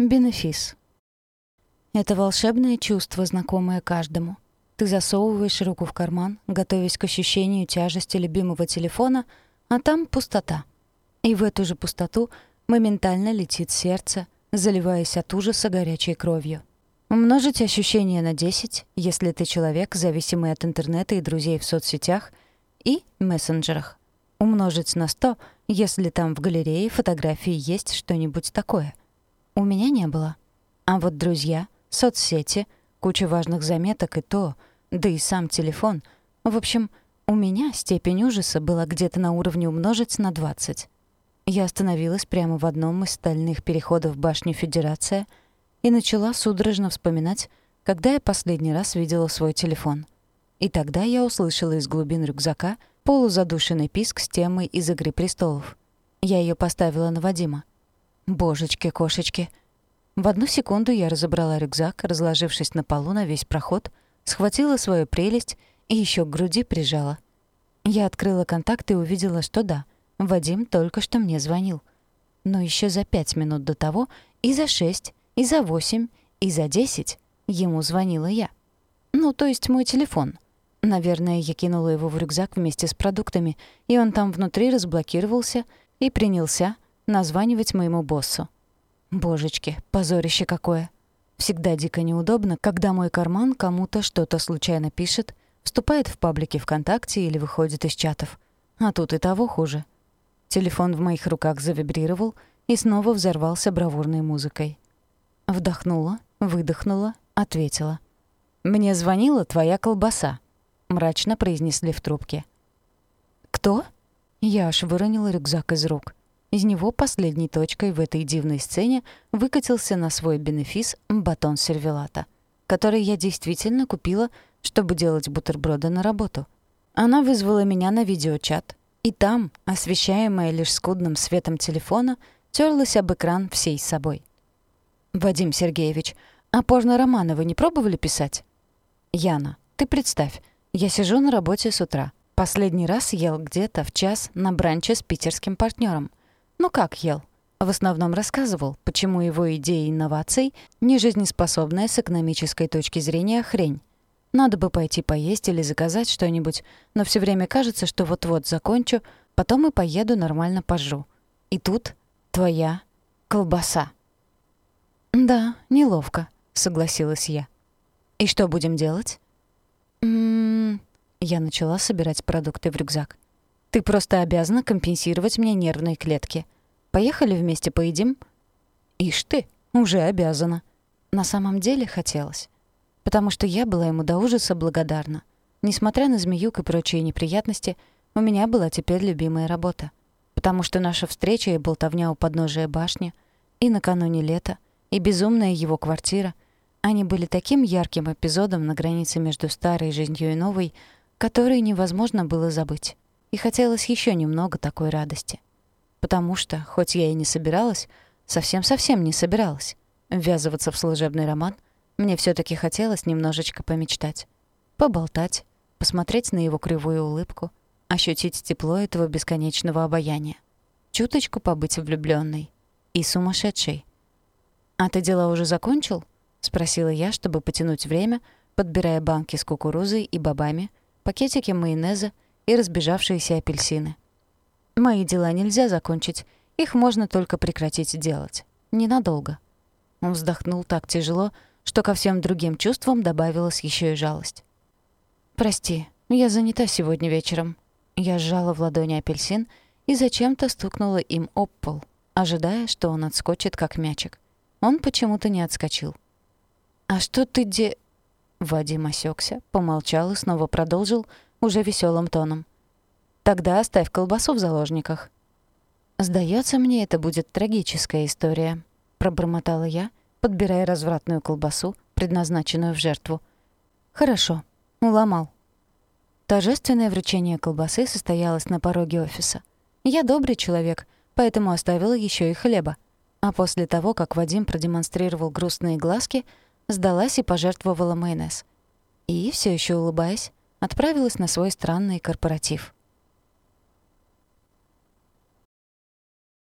Бенефис. Это волшебное чувство, знакомое каждому. Ты засовываешь руку в карман, готовясь к ощущению тяжести любимого телефона, а там пустота. И в эту же пустоту моментально летит сердце, заливаясь от ужаса горячей кровью. Умножить ощущение на 10, если ты человек, зависимый от интернета и друзей в соцсетях и мессенджерах. Умножить на 100, если там в галерее фотографии есть что-нибудь такое. У меня не было. А вот друзья, соцсети, куча важных заметок и то, да и сам телефон. В общем, у меня степень ужаса была где-то на уровне умножить на 20. Я остановилась прямо в одном из стальных переходов башни Федерация и начала судорожно вспоминать, когда я последний раз видела свой телефон. И тогда я услышала из глубин рюкзака полузадушенный писк с темой из «Игры престолов». Я ее поставила на Вадима. Божечки-кошечки. В одну секунду я разобрала рюкзак, разложившись на полу на весь проход, схватила свою прелесть и еще к груди прижала. Я открыла контакт и увидела, что да, Вадим только что мне звонил. Но еще за пять минут до того, и за шесть, и за восемь, и за десять ему звонила я. Ну, то есть мой телефон. Наверное, я кинула его в рюкзак вместе с продуктами, и он там внутри разблокировался и принялся названивать моему боссу. Божечки, позорище какое. Всегда дико неудобно, когда мой карман кому-то что-то случайно пишет, вступает в паблики ВКонтакте или выходит из чатов. А тут и того хуже. Телефон в моих руках завибрировал и снова взорвался бравурной музыкой. Вдохнула, выдохнула, ответила. «Мне звонила твоя колбаса», — мрачно произнесли в трубке. «Кто?» Я аж выронила рюкзак из рук. Из него последней точкой в этой дивной сцене выкатился на свой бенефис батон сервелата, который я действительно купила, чтобы делать бутерброды на работу. Она вызвала меня на видеочат, и там, освещаемая лишь скудным светом телефона, терлась об экран всей собой. «Вадим Сергеевич, а порно-романы вы не пробовали писать?» «Яна, ты представь, я сижу на работе с утра. Последний раз ел где-то в час на бранче с питерским партнером. Ну как ел? В основном рассказывал, почему его идея инноваций не жизнеспособная с экономической точки зрения хрень. Надо бы пойти поесть или заказать что-нибудь, но все время кажется, что вот-вот закончу, потом и поеду нормально пожру. И тут твоя колбаса. «Да, неловко», — согласилась я. «И что будем делать?» «М-м-м...» Я начала собирать продукты в рюкзак. Ты просто обязана компенсировать мне нервные клетки. Поехали вместе поедим?» «Ишь ты, уже обязана». На самом деле хотелось. Потому что я была ему до ужаса благодарна. Несмотря на змеюк и прочие неприятности, у меня была теперь любимая работа. Потому что наша встреча и болтовня у подножия башни, и накануне лета, и безумная его квартира, они были таким ярким эпизодом на границе между старой жизнью и новой, который невозможно было забыть. И хотелось еще немного такой радости. Потому что, хоть я и не собиралась, совсем-совсем не собиралась, ввязываться в служебный роман, мне все таки хотелось немножечко помечтать. Поболтать, посмотреть на его кривую улыбку, ощутить тепло этого бесконечного обаяния. Чуточку побыть влюбленной и сумасшедшей. «А ты дела уже закончил?» — спросила я, чтобы потянуть время, подбирая банки с кукурузой и бобами, пакетики майонеза и разбежавшиеся апельсины. Мои дела нельзя закончить, их можно только прекратить делать. Ненадолго. Он вздохнул так тяжело, что ко всем другим чувствам добавилась еще и жалость. «Прости, я занята сегодня вечером». Я сжала в ладони апельсин и зачем-то стукнула им об пол, ожидая, что он отскочит, как мячик. Он почему-то не отскочил. «А что ты де...» Вадим осекся, помолчал и снова продолжил, уже веселым тоном. «Тогда оставь колбасу в заложниках». «Сдается мне, это будет трагическая история», — пробормотала я, подбирая развратную колбасу, предназначенную в жертву. «Хорошо, уломал». Торжественное вручение колбасы состоялось на пороге офиса. Я добрый человек, поэтому оставила еще и хлеба. А после того, как Вадим продемонстрировал грустные глазки, сдалась и пожертвовала майонез. И, все еще улыбаясь, отправилась на свой странный корпоратив.